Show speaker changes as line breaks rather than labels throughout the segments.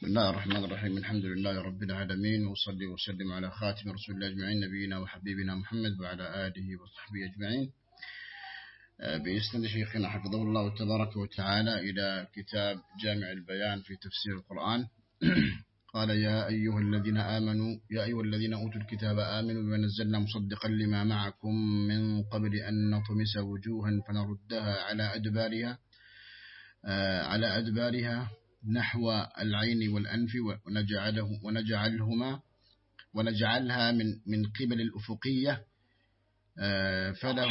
بسم الله الرحمن الرحيم. الحمد لله رب العالمين وصلي وسلم على خاتم رسول الله أجمعين نبينا وحبيبنا محمد وعلى آله وصحبه أجمعين. آه، بإسناد شيخنا حفظه الله تبارك وتعالى إلى كتاب جامع البيان في تفسير القرآن. قال يا أيها الذين آمنوا يا أيها الذين أوتوا الكتاب آمنوا بما نزلنا مصدقا لما معكم من قبل أن نطمس وجوها فنردها على أدبارها آه، على أدبارها نحو العين والأنف ونجعله ونجعلهما ونجعلها من من قبل الأفقية. آه، فله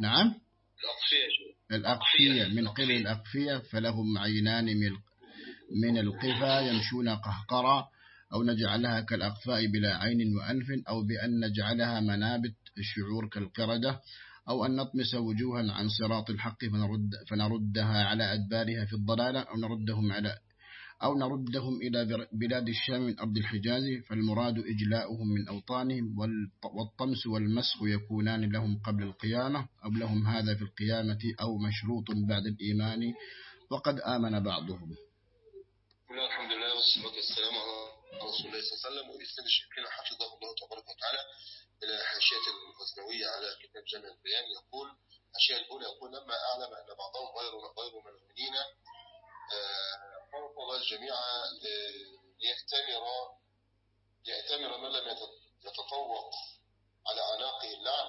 نعم؟ الأقفية من قبل الأقفية. فلهم عينان من القفا يمشون قهقرا أو نجعلها كالأقفاء بلا عين وأنف أو بأن نجعلها منابت الشعور كالقردة أو أن نطمس وجوها عن صراط الحق فنرد فنردها على أدبارها في الضلالة أو نردهم على أو نردهم إلى بلاد الشام من أرض الحجاز فالمراد إجلاؤهم من أوطانهم والطمس والمسخ يكونان لهم قبل القيامة أو لهم هذا في القيامة أو مشروط بعد الإيمان وقد آمن بعضهم.
الحمد لله والصلاة والسلام على رسول الله صلى الله عليه وسلم وإسلام الشيخين حفظه الله تبارك وتعالى. إلى حاشية الغزنوية على كتاب جامع البيان يقول الحاشية الأولى يقول لما أعلم أن بعضهم غير غير مؤمنين فوض الجميع ليأتمر ليأتمر من لم يتطوق على عناقه اللعن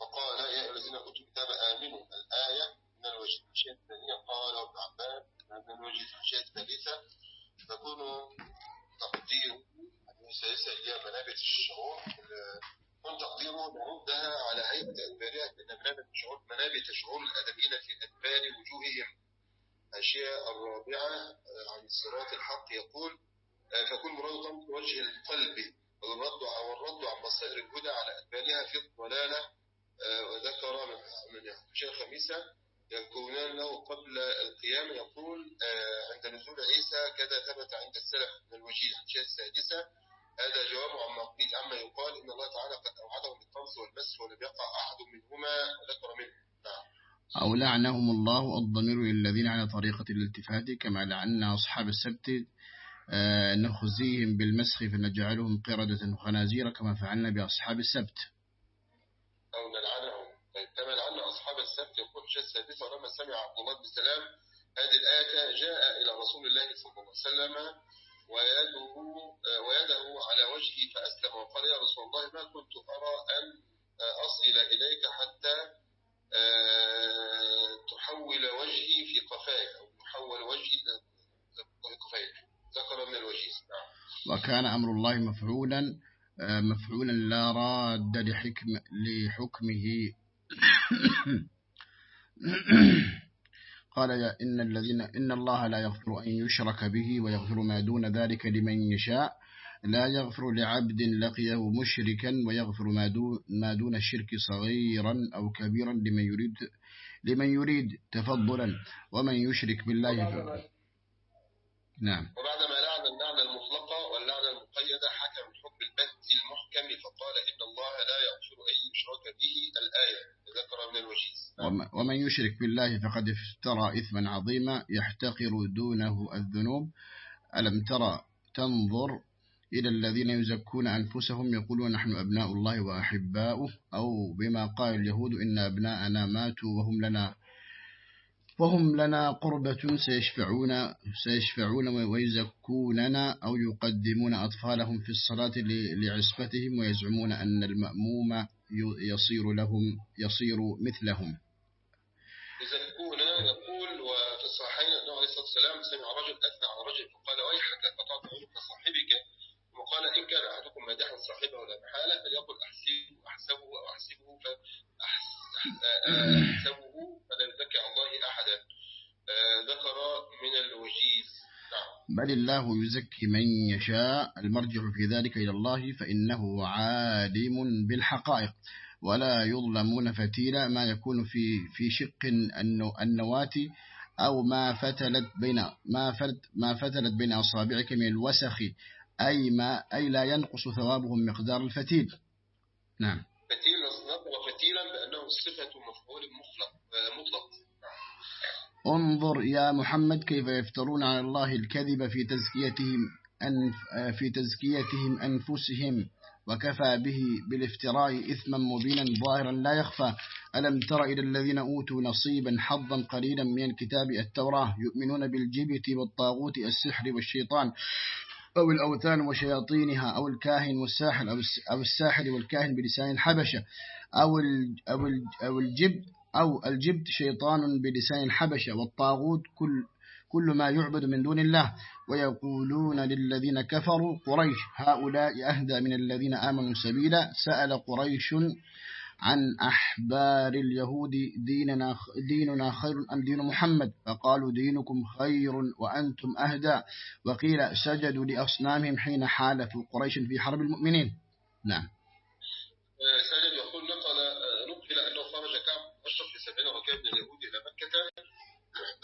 فقال يا أيها الذين أوتوا الكتاب آمنوا الآية من الوجه الحاشية الثانية قال ابن عباس من الوجه الحاشية الثالثة تكون تقدير الثالثة هي منابت الشعور كن تقديره نردها على هيئة أدبارها إن منابت شعور منابت شعور الآدميين في أدبار وجوههم. أشياء الرابعة عن صراط الحق يقول فكل مراد وجه القلب والرد أو الرد عن بصائر الهدى على أدبارها في الضلالة. وذكر من الحاشية الخميسة يكونان له قبل القيامة يقول عند نزول عيسى كذا ثبت عند السلف من الوجيه الحاشية السادسة هذا جواب عما قيل عما يقال إن الله تعالى قد أوعدهم بالطمس والمس ولم يقع أحد منهما ذكر منه. نعم.
أو لعنهم الله الضمير للذين على طريقة الالتفات كما لعنا أصحاب السبت آه نخزيهم بالمسخ فنجعلهم قردة خنازير كما فعلنا بأصحاب السبت.
أو نلعنهم. طيب كما لعنا أصحاب السبت يقول شيء السادس ولما سمع عبد الله بن سلام هذه الآية جاء إلى رسول الله صلى الله عليه وسلم ويده ويده على وجهه فأسلم وقال يا رسول الله ما كنت أرى أن أصل إليك حتى تحول وجهي في قفاي أو تحول وجهي في قفاي ذكر من الوجه. نعم.
وكان أمر الله مفعولا مفعولا لا راد لحكم لحكمه. قال يا إن الذين إن الله لا يغفر أن يشرك به ويغفر ما دون ذلك لمن يشاء لا يغفر لعبد لقيه مشركا ويغفر ما دون ما دون الشرك صغيرا أو كبيرا لمن يريد لمن يريد تفضلا ومن يشرك بالله. نعم
وبعدما لعن اللعنة المطلقة واللعنة المقيدة حكم الحكم البتي المحكم فقال إن الله لا يغفر أن يشرك به الآية ذكر من الوجيز
ومن يشرك بالله فقد افترى إثما عظيما يحتقر دونه الذنوب. ألم ترى تنظر إلى الذين يزكون أنفسهم يقولون نحن أبناء الله وأحباؤه أو بما قال اليهود إن أبناءنا ماتوا وهم لنا وهم لنا قربة سيشفعون سيشفعون ويزكوننا أو يقدمون أطفالهم في الصلاة لعصبتهم ويزعمون أن المأموم يصير لهم يصير مثلهم.
يزكون يقول وفي الصحيحين أنه عليه الصلاة والسلام سمع رجل أثنى على رجل فقال ويحك قطعت عنق صاحبك وقال إن كان أحدكم مادحا صاحبه لا محالة فليقل أحسبه أحسبه أو أحسبه فأحسبه فلا يزكي الله أحدا. ذكر من الوجيز. نعم.
بل الله يزكي من يشاء. المرجع في ذلك إلى الله فإنه عالم بالحقائق. ولا يظلمون فتيلا ما يكون في في شق النواة أو ما فتلت بين ما فت ما فتلت بين أصابعك من الوسخ أي ما أي لا ينقص ثوابهم مقدار الفتيل. نعم.
فتيل نطق فتيلا بأنه صفة مفعول مطلق مطلق.
انظر يا محمد كيف يفترون على الله الكذب في تزكيتهم أنف في تزكيتهم أنفسهم. وكفى به بالافتراء إثما مبينا ظاهرا لا يخفى. ألم تر إلى الذين أوتوا نصيبا حظا قليلا من الكتاب التوراة يؤمنون بالجبت والطاغوت السحر والشيطان أو الأوثان وشياطينها أو الكاهن والساحر أو الساحر والكاهن بلسان الحبشة أو أو الجبت أو الجبت شيطان بلسان الحبشة والطاغوت كل كل ما يعبد من دون الله ويقولون للذين كفروا قريش هؤلاء أهدى من الذين آمنوا سبيلا. سأل قريش عن أحبار اليهود ديننا, ديننا خير أم دين محمد؟ فقالوا دينكم خير وأنتم أهدى. وقيل سجدوا لأصنامهم حين حالفوا قريش في حرب المؤمنين. نعم.
سجد يقول نقل نقل أنه خرج كعب أشرف لسبعين ركاب من اليهود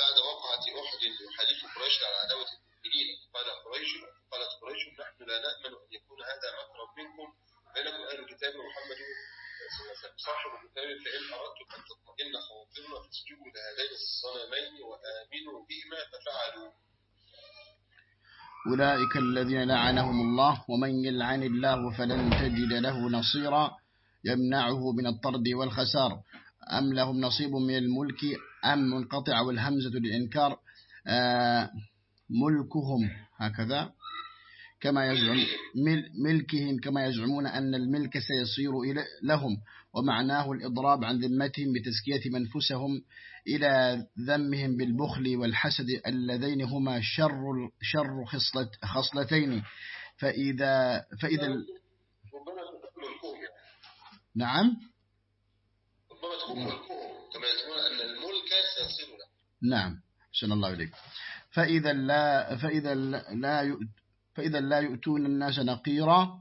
بعد وقعة أحد يحالف قريش على عداوة المؤمنين قال قريش قالت قريش نحن لا نأمن أن يكون هذا مكرا منكم. بينكم أهل الكتاب محمد صاحب الكتاب فإن أردتم أن تطمئن خواطرنا فاسجدوا لهذين الصنمين وآمنوا بهما ففعلوا.
أولئك الذين لعنهم الله ومن يلعن الله فلن تجد له نصيرا يمنعه من الطرد والخسار. أم لهم نصيب من الملك أم منقطع والهمزة للإنكار؟ آه ملكهم هكذا. كما يزعم ملكهم كما يزعمون أن الملك سيصير لهم ومعناه الإضراب عن ذمتهم بتزكية منفسهم إلى ذمهم بالبخل والحسد اللذين هما شر شر خصلة خصلتين. فإذا فإذا نعم؟
كما يزعمون أن الملك سيصير له
نعم سن الله عليك فإذا لا فإذا لا فإذا لا يؤتون الناس نقيرا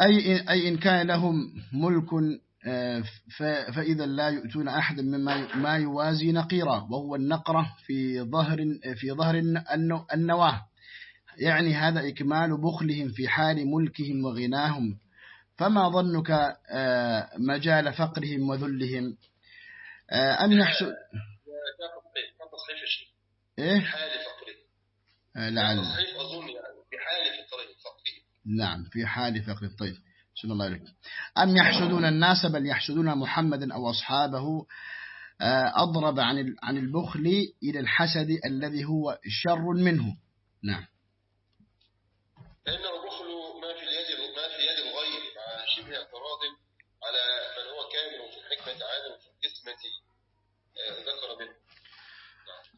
أي أي إن كان لهم ملك آه، فإذا لا يؤتون أحدا مما ما يوازي نقيرا وهو النقرة في ظهر في ظهر النواة. يعني هذا إكمال بخلهم في حال ملكهم وغناهم. فما ظنك آه، مجال فقرهم وذلهم؟ آه، أم يحسن
إيه؟ حال فقرهم.
لعل.
أظن يعني في حال فقرهم.
نعم في حال فقر الطيب صلى الله عليه أم يحسدون الناس بل يحسدون محمدا أو أصحابه؟ آه، أضرب عن عن البخل إلى الحسد الذي هو شر منه. نعم.
لأنه بخل آه، منه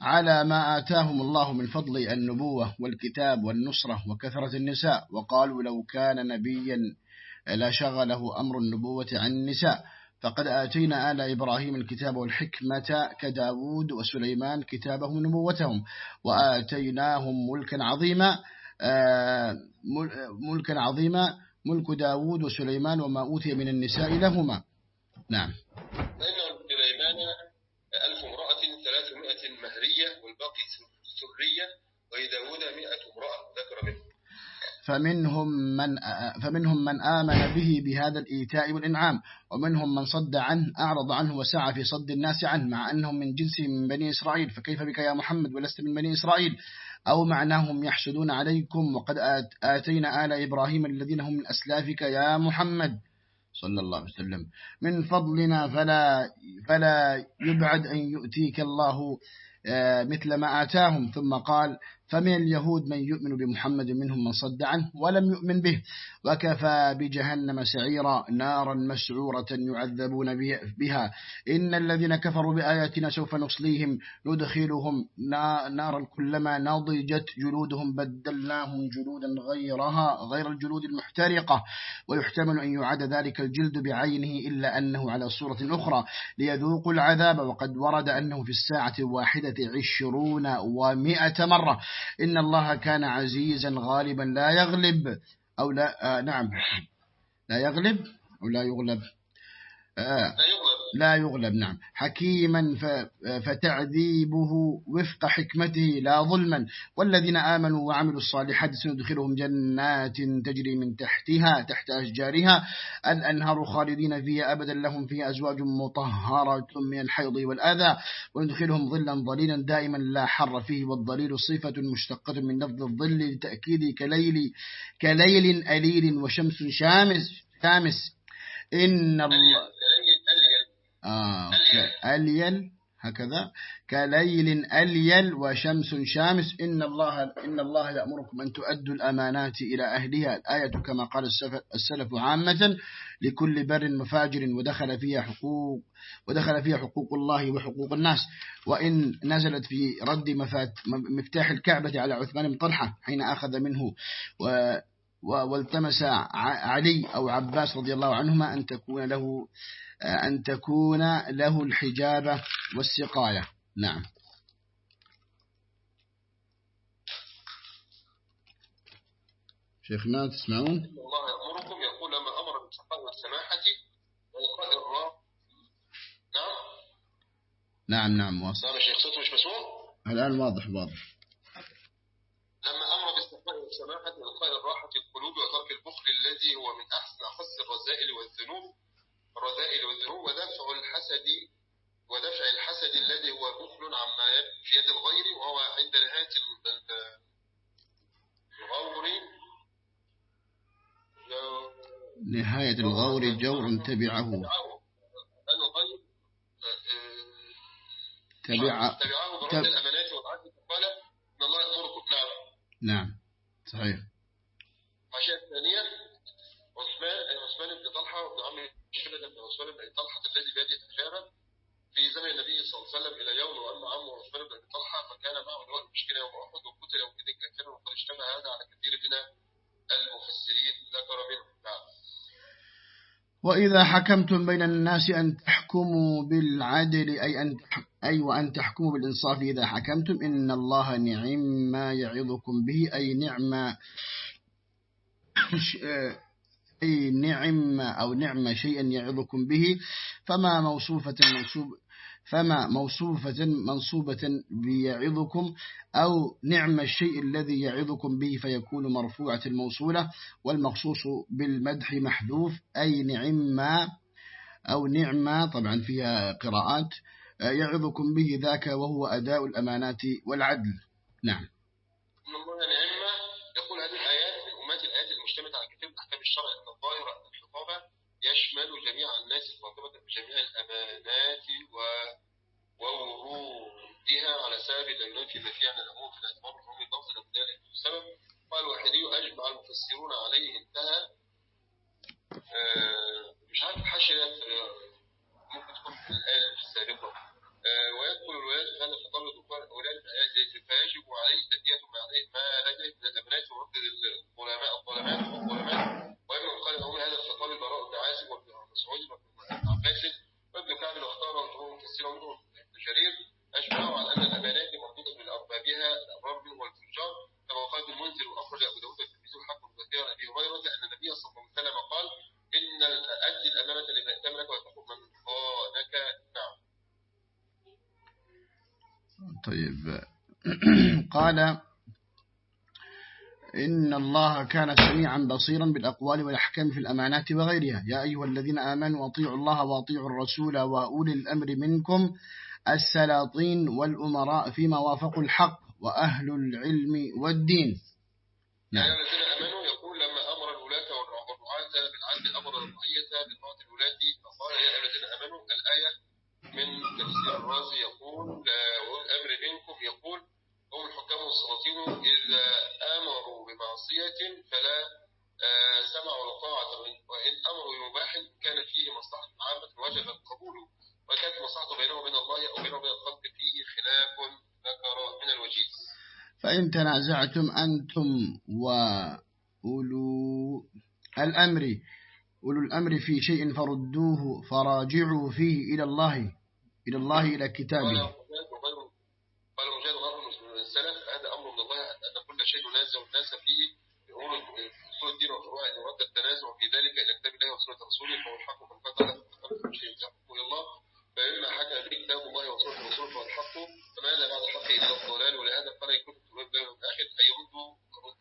على ما آتاهم الله من فضل النبوة والكتاب والنصرة وكثرة النساء وقالوا لو كان نبيا لا شغله أمر النبوة عن النساء. فقد آتينا آل إبراهيم الكتاب والحكمة كداود وسليمان كتابهم نبوتهم وآتيناهم ملكا عظيما آه، ملكا عظيما ملك داود وسليمان وما أوتي من النساء لهما. نعم.
سرية ولداود مئة امرأة ذكر منه.
فمنهم من فمنهم من آمن به بهذا الإيتاء والإنعام ومنهم من صد عنه أعرض عنه وسعى في صد الناس عنه مع أنهم من جنسهم من بني إسرائيل. فكيف بك يا محمد ولست من بني إسرائيل؟ أو معناهم يحسدون عليكم وقد آتينا آل إبراهيم الذين هم من أسلافك يا محمد. صلى الله عليه وسلم. من فضلنا فلا, فلا يبعد أن يؤتيك الله آه، مثل ما آتاهم. ثم قال فمن اليهود من يؤمن بمحمد منهم من صد عنه ولم يؤمن به وكفى بجهنم سعيرا نارا مسعورة يعذبون بها. إن الذين كفروا بآياتنا سوف نصليهم ندخلهم نارا كلما نضجت جلودهم بدلناهم جلودا غيرها غير الجلود المحترقة. ويحتمل أن يعد ذلك الجلد بعينه إلا أنه على صورة أخرى. ليذوقوا العذاب وقد ورد أنه في الساعة الواحدة عشرون ومائة مرة. إن الله كان عزيزا غالبا. لا يغلب أو لا آه نعم. لا يغلب أو لا يغلب.
آه. لا يغلب.
لا يغلب نعم. حكيما فتعذيبه وفق حكمته لا ظلما. والذين آمنوا وعملوا الصالحات سندخلهم جنات تجري من تحتها تحت أشجارها. الأنهار خالدين فيها أبدا لهم فيها أزواج مطهرة من الحيض والأذى. وندخلهم ظلا ظليلا دائما لا حر فيه والظليل صفة مشتقة من لفظ الظل لتأكيد كليل كليل أليل وشمس شامس شامس. إن الله آه أليل. هكذا. كليل أليل وشمس شامس. إن الله إن الله يأمركم أن تؤدوا الأمانات إلى أهلها. الآية كما قال السلف عامة لكل بر مفاجر ودخل فيها حقوق ودخل فيها حقوق الله وحقوق الناس. وإن نزلت في رد مفتاح الكعبة على عثمان بن طلحة حين أخذ منه. و والتمس علي أو عباس رضي الله عنهما أن تكون له أن تكون له الحجابة والسقاية. نعم. شيخنا تسمعون؟
الله يأمركم يقول لما أمر بالسخاء والسماحة وإلقاء الراء.
نعم. نعم نعم واصل
نعم شيخ صوت مش مسموع؟
الآن واضح واضح.
لما أمر بالسخاء والسماحة وإلقاء الراحة القلوب وترك البخل الذي هو من أحسن أخص الرذائل والذنوب الرذائل والذنوب ودفع الحسد ودفع الحسد الذي هو بخل عما في يد الغير وهو عند نهاية الغور.
نهاية الغور جور تبعه.
الغير
تبع
تبعه برد الأمانات والعدل إن الله يأمركم نعم.
نعم صحيح.
الحاشية الثانية عثمان عثمان بن طلحة وابن عمه شبه بن عثمان بن طلحة الذي بيده التجارة في زمن النبي صلى الله عليه وسلم إلى يوم وأما عمه عثمان بن طلحة فكان معه لواء المشكلة يوم أحد وقتل يوم كذا كثيرا وقد اشتبه هذا على كثير من المفسرين ذكر منه نعم.
وإذا حكمتم بين الناس أن تحكموا بالعدل أي أن أي وأن تحكموا بالإنصاف إذا حكمتم. إن الله نعم ما يعظكم به. أي نعم أي نعم أو نعم شيئا يعظكم به. فما موصوفة منصوب فما موصوفة منصوبة بيعظكم أو نعم الشيء الذي يعظكم به فيكون مرفوعة الموصولة والمخصوص بالمدح محذوف. أي نعم أو نعم طبعا فيها قراءات. يعظكم به ذاك وهو أداء الأمانات والعدل. نعم.
الله نعم يقول هذه الآيات من أمات الآيات المجتمعة على أن الظاهر الخطابة يشمل جميع الناس بجميع الأمانات و على في الاعتبار السبب قال أجمع المفسرون عليه انتهى. مش عارف الحاشية ممكن تكون في الآية السابقة ويدخل الولايات في هذا الخطاب الدكتور أولاد فيجب عليه تأدية ما لديه من الأمانات ورد الظلماء الظلمات والظلمات وإما قال أقول هذا الخطاب البراء بن وابن مسعود وابن عباس وابن كعب واختاره وجمهور كثير منهم ابن جرير أجمعوا على أن الأمانات مربوطة بأربابها الأبرار منهم والفجار كما قال المنذر وأخرج أبو داود الترمذي الحق وكثير أبي هريرة أن النبي صلى الله عليه وسلم قال إن أدي الأمانة لمن ائتمنك وتقوم من خانك نعم
طيب. قال إن الله كان سميعا بصيرا بالأقوال والأحكام في الأمانات وغيرها. يا أيها الذين آمنوا أطيعوا الله وأطيعوا الرسول وأولي الأمر منكم السلاطين والأمراء فيما وافقوا الحق وأهل العلم والدين.
نعم. يا الذين آمنوا يقول لما أمر الولاة والرعاة بالعدل أمر الرعية بطاعة الولاة فقال يا الذين آمنوا الآية من تفسير الرازي يقول وأولي الأمر منكم يقول هم الحكام إذا آمروا بمعصية فلا سمع ولا طاعة وإن أمروا بمباح كان فيه مصلحة عامة وجب القبول وكانت بينه وبين الله أو بينه وبين الخلق فيه خلاف ذكر من الوجيز.
فإن تنازعتم أنتم وأولو الأمر أولو الأمر في شيء فردوه فراجعوا فيه إلى الله إلى الله إلى كتابه
قال مجاهد غير من السلف هذا أمر من الله أن كل شيء ينازع الناس فيه بأمور أصول الدين وفروع أن يرد التنازع في ذلك إلى كتاب الله وسنة رسوله فهو الحق من قطع شيء يزعقه إلى الله فلما حكى به كتاب الله ورسوله ورسوله والحق فماذا بعد الحق إلا الضلال ولهذا قال إن كنتم تؤمنون بالله واليوم الآخر أي ردوا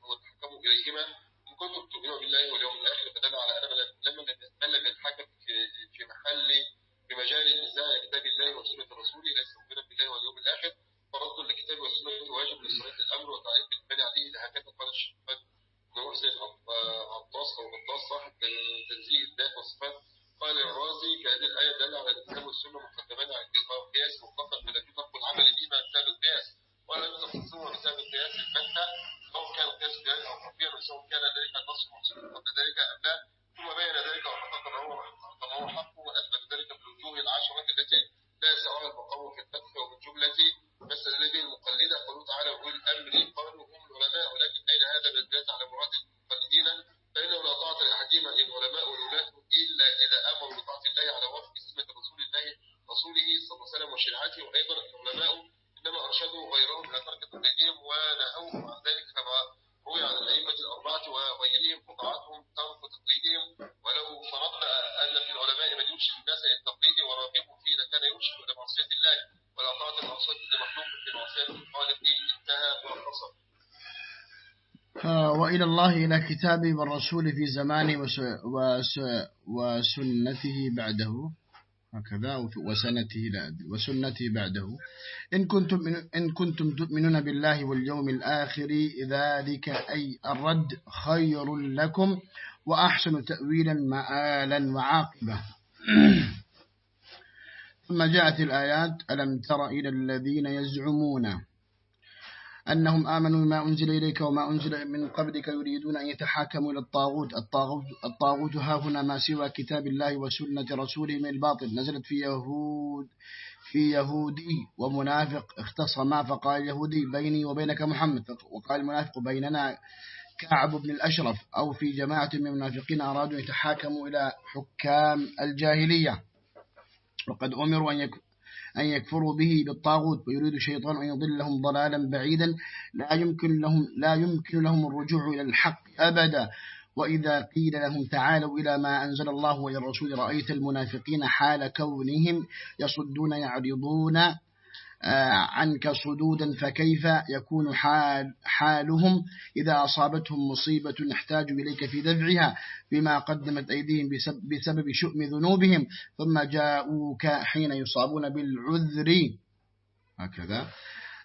وتحكموا إليهما إن كنتم تؤمنون بالله واليوم الآخر فدل على أن لما من لم يتحكم في محل في مجال النزاع كتاب الله وسنة رسوله ليس مؤمنا بالله واليوم الآخر فرد الكتاب والسنة واجب لصلاة الأمر وتعريف البني عليه هكذا قال الشيخ نورسل عطاس أو غطاس صاحب تنزيه الذات والصفات قال الرازي كهذه الآية دل على الكتاب والسنة مقدمان على القياس مطلقا بلا يطلق العمل بهما بسبب القياس ولا يطلق السنة بسبب القياس البتة سواء كان القياس جاري أو خفيا وسواء كان ذلك النص محصول قبل ذلك أم لا ثم بين ذلك وحقق ما هو ما هو حق وأثبت ذلك بالوجوه العشرة التي لا يسعها المقام في الفتح ومن جملة مثل الذي المقلدة قالوا تعالى أولي الأمر قالوا هم العلماء ولكن أين هذا بالذات على مراد المقلدين فإنه لا طاعة لأحدهما العلماء والولاة إلا إذا أمروا بطاعة الله على وفق سنة رسول الله رسوله صلى الله عليه وسلم وشريعته وأيضا العلماء إنما أرشدوا غيرهم إلى ترك تقليدهم ونهوهم عن ذلك كما روي عن الأئمة الأربعة وغيرهم وطاعتهم ترك تقليدهم ولو فرضنا أن في العلماء من يرشد الناس إلى التقليد ورغبهم فيه لكان يرشد إلى معصية الله ولا طاعة المعصية
وإلى الله إلى كتابه والرسول في زمانه وسنته بعده. هكذا وسنته وسنته بعده. إن كنتم إن كنتم تؤمنون بالله واليوم الآخر ذلك أي الرد خير لكم وأحسن تأويلا مآلا وعاقبة. ثم جاءت الآيات ألم تر إلى الذين يزعمون أنهم آمنوا بما أنزل إليك وما أنزل من قبلك يريدون أن يتحاكموا إلى الطاغوت؟ الطاغوت, الطاغوت ها هنا ما سوى كتاب الله وسنة رسوله من الباطل. نزلت في يهود في يهودي ومنافق. اختصما فقال يهودي بيني وبينك محمد. وقال المنافق بيننا كعب بن الأشرف أو في جماعة من المنافقين أرادوا يتحاكموا إلى حكام الجاهلية. وقد أمروا أن أن يكفروا به بالطاغوت ويريد الشيطان أن يضلهم ضلالا بعيدا. لا يمكن لهم لا يمكن لهم الرجوع إلى الحق أبدا. وإذا قيل لهم تعالوا إلى ما أنزل الله وإلى الرسول رأيت المنافقين حال كونهم يصدون يعرضون عنك صدودا فكيف يكون حال حالهم؟ إذا أصابتهم مصيبة نحتاج إليك في دفعها بما قدمت أيديهم بسبب شؤم ذنوبهم ثم جاءوك حين يصابون بالعذر. هكذا.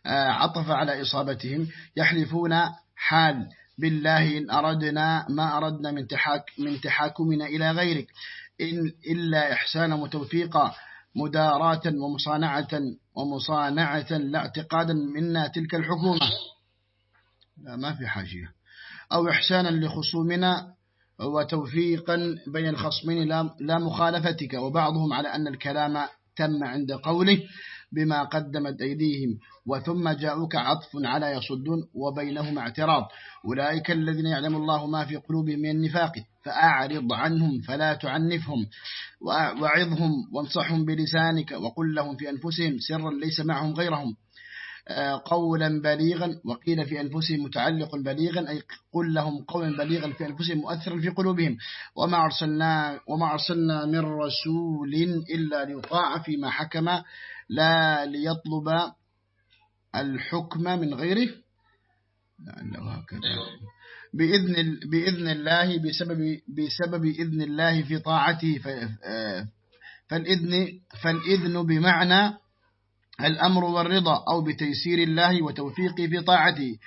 عطف على إصابتهم. يحلفون حال بالله إن أردنا ما أردنا من, من تحاكمنا إلى غيرك. إن إلا إحسانا وتوفيقا. مداراة ومصانعة ومصانعة لا اعتقادا منا تلك الحكومة. لا ما في حاجة. أو إحسانا لخصومنا وتوفيقا بين الخصمين لا مخالفتك وبعضهم على أن الكلام تم عند قوله. بما قدمت أيديهم وثم جاءوك عطف على يصدون وبينهما اعتراض. أولئك الذين يعلم الله ما في قلوبهم من النفاق فأعرض عنهم فلا تعنفهم وعظهم وانصحهم بلسانك وقل لهم في أنفسهم سرا ليس معهم غيرهم. قولا بليغا وقيل في أنفسهم متعلق بليغا أي قل لهم قولا بليغا في أنفسهم مؤثرا في قلوبهم. وما أرسلنا, وما أرسلنا من رسول إلا ليطاع فيما حكم. لا ليطلب الحكم من غيره. لعله هكذا. بإذن, بإذن الله بسبب, بسبب إذن الله في طاعته. فالإذن, فالإذن بمعنى الأمر والرضا أو بتيسير الله وتوفيقه في طاعته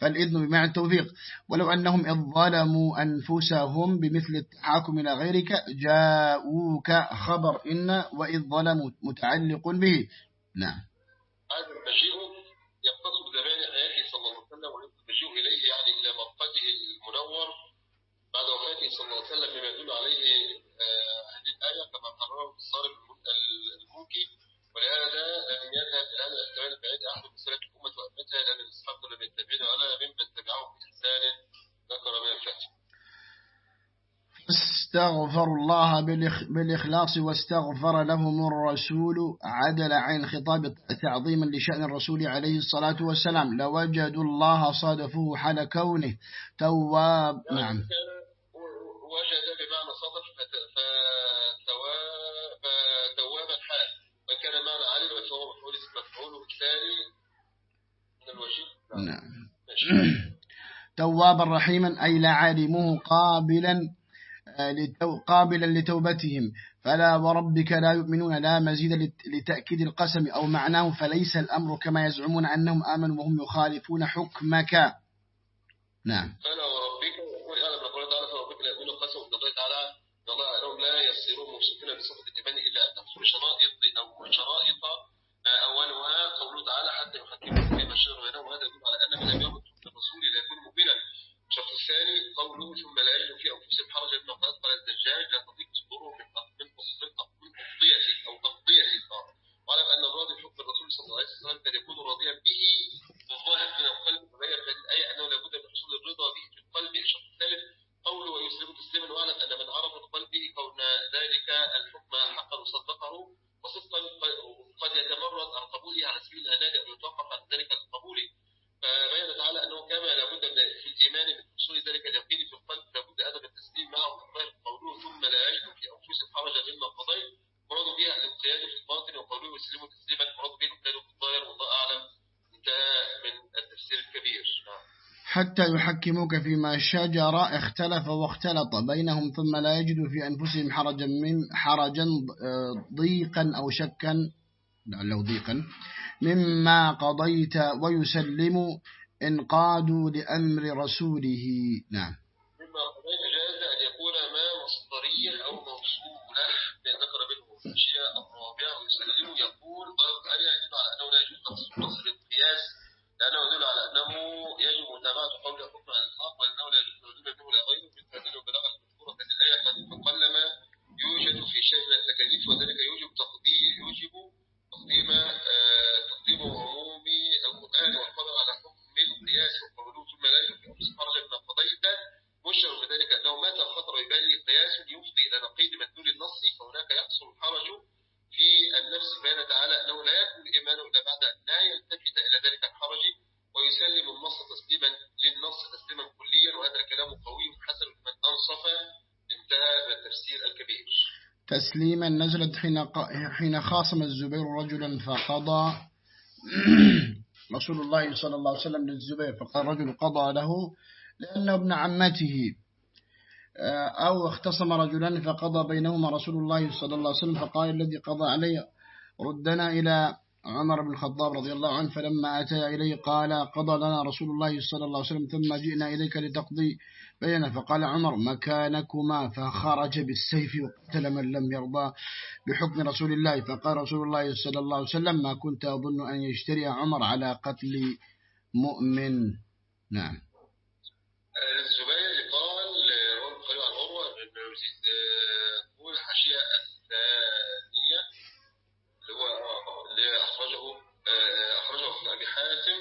فالإذن بمعنى التوفيق. ولو أنهم إذ ظلموا أنفسهم بمثل التحاكم إلى غيرك جاءوك خبر إن وإذ ظلموا متعلق به. نعم.
هذا المجيء يقتص بزمان حياته صلى الله عليه وسلم والمجيء إليه يعني إلى مرقده المنور. بعد وفاته صلى الله عليه وسلم بما يدل عليه هذه الآية كما قرره الصارف الموكي ولهذا لم يذهب إلى هذا الاحتمال البعيد. أحد من سلف الأمة وأمتها لأن الإسحاق لم يتبعون ولا ممن تبعهم بإحسان ذكر من الفتح
استغفر الله بالإخلاص واستغفر لهم الرسول عدل عن خطاب تعظيما لشأن الرسول عليه الصلاة والسلام. لوجدوا الله صادفوه حال كونه تواب. نعم. نعم. توابا رحيما أي لعلمه قابلا قابلا لتوبتهم. فلا وربك لا يؤمنون لا مزيد لتأكيد القسم أو معناه. فليس الأمر كما يزعمون أنهم آمنوا وهم يخالفون حكمك. نعم.
فلا وربك وإعلم نقول تعالى فربك لا يؤمنوا قسم. الله تعالى الله أنهم لا يصيرون مفسدين بصفة الإيمان إلا أن تحصل شرائط أو شرائط أولها قوله تعالى حتى يحكموا فيما شجر بينهم وهذا يدل على أن من لم يؤمن الرسول لا يكون مؤمنا. الشرط الثاني قوله ثم لا يجد في أنفسهم حرجا مما قال قال الدجاج لا تضيق صدورهم من من من تغطية أو النار واعلم أن الراضي بحكم الرسول صلى الله عليه وسلم قد يكون راضيا به بالظاهر من القلب فبين هذه الآية أنه لابد من حصول الرضا به في القلب الشرط الثالث قوله ويسلم تسليما واعلم أن من عرف بقلبه كون ذلك الحكم حقا وصدقه وصدقا قد يتمرد عن قبوله على سبيل الهناجة أو يتوقف عن ذلك القبول فبين تعالى أنه كما لابد في الإيمان من حصول ذلك اليقين في القلب لابد أيضا من التسليم معه قوله ثم لا يجد في أنفسهم حرجا مما قضيت مراد بها الانقياد في الباطن وقوله يسلموا تسليما مراد به الانقياد في الظاهر والله أعلم انتهى من التفسير الكبير نعم
حتى يحكموك فيما شجر اختلف واختلط بينهم ثم لا يجدوا في أنفسهم حرجا من حرجا ضيقا أو شكا لعله ضيقا مما قضيت ويسلم انقادوا لأمر رسوله. نعم.
مما قضيت جاز أن ما مصدريا أو ذكر منه الرابعة ويسلم يقول يدل على أنه لا يجوز القياس؟ لأنه يدل على أنه يجب متابعة قول الحكم على الإطلاق وأنه لا يجوز الرجوع منه إلى غيره من هذه البلاغة المذكورة في الآية فقلما يوجد في شيء من التكاليف وذلك يوجب تقدير يوجب تقديم تقديم عموم القرآن والقدر على حكم القياس وقوله ثم لا يجب في أنفس حرجا من قضيت بشر بذلك أنه متى خطر بباله قياس يفضي إلى نقيض مدلول النص فهناك يحصل الحرج في النفس بين تعالى أنه لا يكون الإيمان إلا بعد أن لا يلتفت إلى ذلك الحرج ويسلم النص تسليما للنص تسليما كليا وهذا الكلام قوي حسن من أنصف انتهى من التفسير الكبير
تسليما نزلت حين حين خاصم الزبير رجلا فقضى رسول الله صلى الله عليه وسلم للزبير فقال رجل قضى له لأنه ابن عمته أو اختصم رجلان فقضى بينهما رسول الله صلى الله عليه وسلم فقال الذي قضى علي ردنا إلى عمر بن الخطاب رضي الله عنه فلما أتى إليه قال قضى لنا رسول الله صلى الله عليه وسلم ثم جئنا إليك لتقضي بينا فقال عمر مكانكما فخرج بالسيف وقتل من لم يرضى بحكم رسول الله. فقال رسول الله صلى الله عليه وسلم ما كنت أظن أن يشتري عمر على قتل مؤمن. نعم.
الزبير قال قال عن عروة قول الثانية اللي هو اللي أخرجه أخرجه ابن أبي حاتم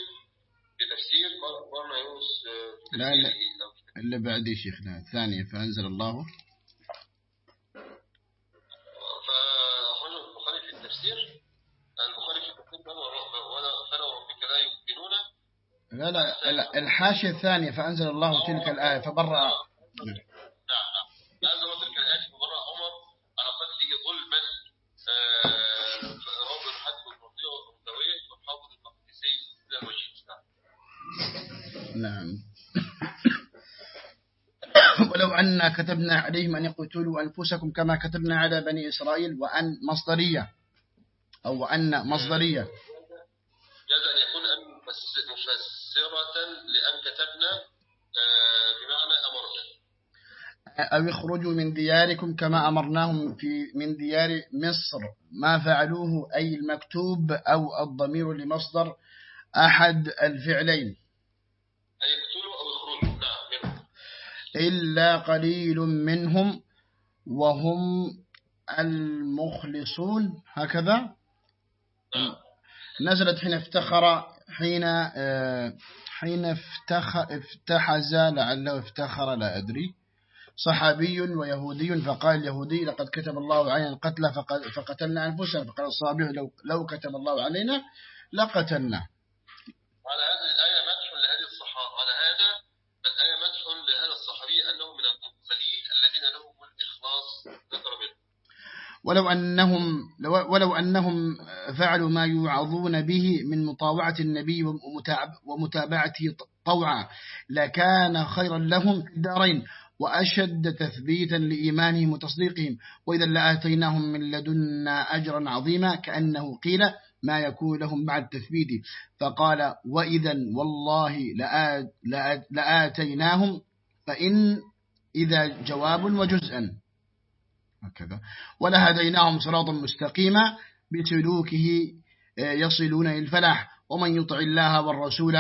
بتفسير قرن يونس
لا لا. اللي بعد شيخنا. الثانية فأنزل الله.
في التفسير البخاري في التفسير لا يؤمنون.
لا لا الحاشية الثانية فأنزل الله تلك الآية فبرأ.
نعم نعم. أنزل تلك الآية فبرأ عمر على قتله ظلما الحد والحافظ المقدسي إلى الوجه.
نعم. أن كتبنا عليهم أن يقتلوا أنفسكم كما كتبنا على بني إسرائيل وأن مصدرية أو وأن مصدرية.
جاز أن يكون أن مفسرة لأن كتبنا بمعنى أمرنا.
أو يخرجوا من دياركم كما أمرناهم في من ديار مصر. ما فعلوه أي المكتوب أو الضمير لمصدر أحد الفعلين.
أن
إلا قليل منهم وهم المخلصون. هكذا؟ نزلت حين افتخر حين حين افتخ افتحز لعله افتخر لا أدري. صحابي ويهودي فقال اليهودي لقد كتب الله علينا القتل فق- فقتلنا أنفسنا. فقال الصحابي لو, لو كتب الله علينا لقتلنا
وعلى هذه الآية مدح لهذه الصحابة على هذا الآية مدح لهذا الصحابي أنه من المقبلين الذين لهم الإخلاص ذكر منه
ولو أنهم, ولو أنهم فعلوا ما يوعظون به من مطاوعة النبي ومتابعته طوعا لكان خيرا لهم في الدارين وأشد تثبيتا لإيمانهم وتصديقهم. وإذا لآتيناهم من لدنا أجرا عظيما كأنه قيل ما يكون لهم بعد تثبيت فقال وإذا والله لآتيناهم فإن إذا جواب وجزءا. هكذا. ولهديناهم صراطا مستقيما بسلوكه آه، يصلون إلى الفلاح. ومن يطع الله والرسول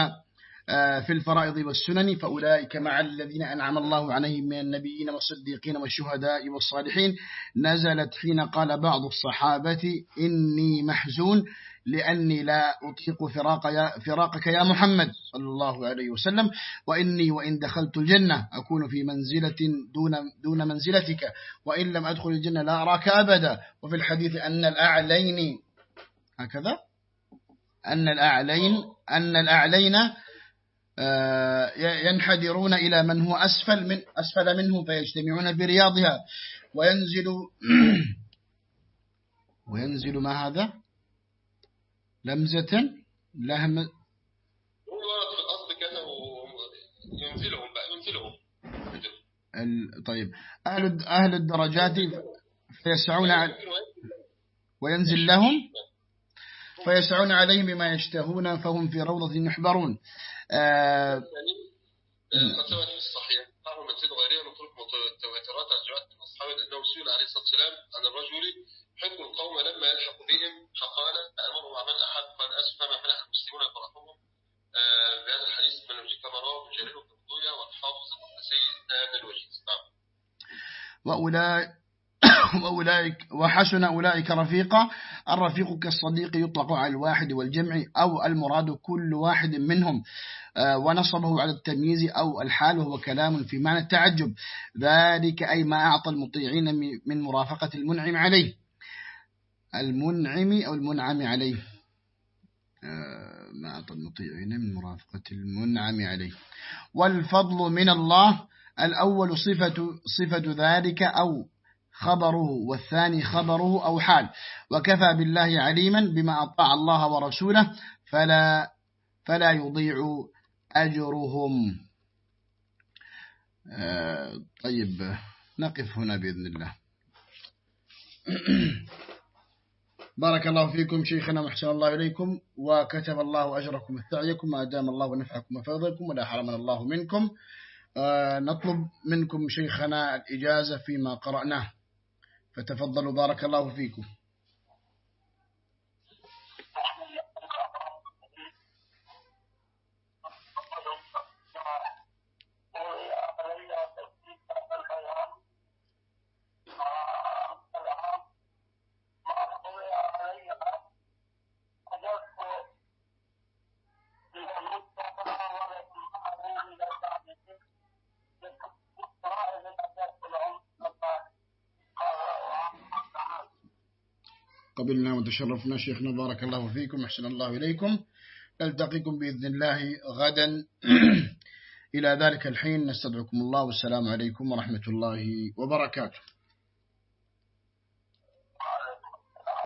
آه، في الفرائض والسنن فأولئك مع الذين أنعم الله عليهم من النبيين والصديقين والشهداء والصالحين. نزلت حين قال بعض الصحابة إني محزون لأني لا أطيق فراق يا فراقك يا محمد صلى الله عليه وسلم وإني وإن دخلت الجنة أكون في منزلة دون, دون منزلتك وإن لم أدخل الجنة لا أراك أبدا. وفي الحديث أن الأعلين هكذا؟ أن الأعلين أن الأعلين آه، ينحدرون إلى من هو أسفل من أسفل منه فيجتمعون برياضها وينزل وينزل ما هذا؟ لمزة لهم.
هو في الأصل كذا وينزلهم بقى ينزلهم.
طيب. أهل أهل الدرجات فيسعون وينزل لهم؟ فيسعون عليهم بما يشتهون فهم في روضة يحبرون.
آه الصحيح متواترات عن جماعة أنه سئل عليه الصلاة والسلام عن الرجل يحب القوم لما يلحق بهم فقال أمر من أحب من أسفى من فلح المسلمون فرحهم بهذا الحديث من وجه ابن جرير بن الضوية والحافظ ابن سيد هذا الوجه نعم.
وأولئك وأولئك وحسن أولئك رفيقا الرفيق كالصديق يطلق على الواحد والجمع أو المراد كل واحد منهم آه، ونصبه على التمييز أو الحال وهو كلام في معنى التعجب. ذلك أي ما أعطى المطيعين من مرافقة المنعم عليه. المنعم أو المنعم عليه. آه، ما أعطى المطيعين من مرافقة المنعم عليه. والفضل من الله الأول صفة, صفة ذلك أو خبره والثاني خبره أو حال. وكفى بالله عليما بما أطاع الله ورسوله فلا, فلا يضيع أجرهم. آه، طيب نقف هنا بإذن الله. بارك الله فيكم شيخنا محسن الله إليكم وكتب الله أجركم الثعيكم ما دام الله نفعكم وفضلكم ولا حرمنا الله منكم. آه، نطلب منكم شيخنا الإجازة فيما قرأناه. فتفضلوا بارك الله فيكم. وتشرفنا شيخنا بارك الله فيكم أحسن الله إليكم. نلتقيكم بإذن الله غدا. إلى ذلك الحين نستدعكم الله والسلام عليكم ورحمة الله وبركاته.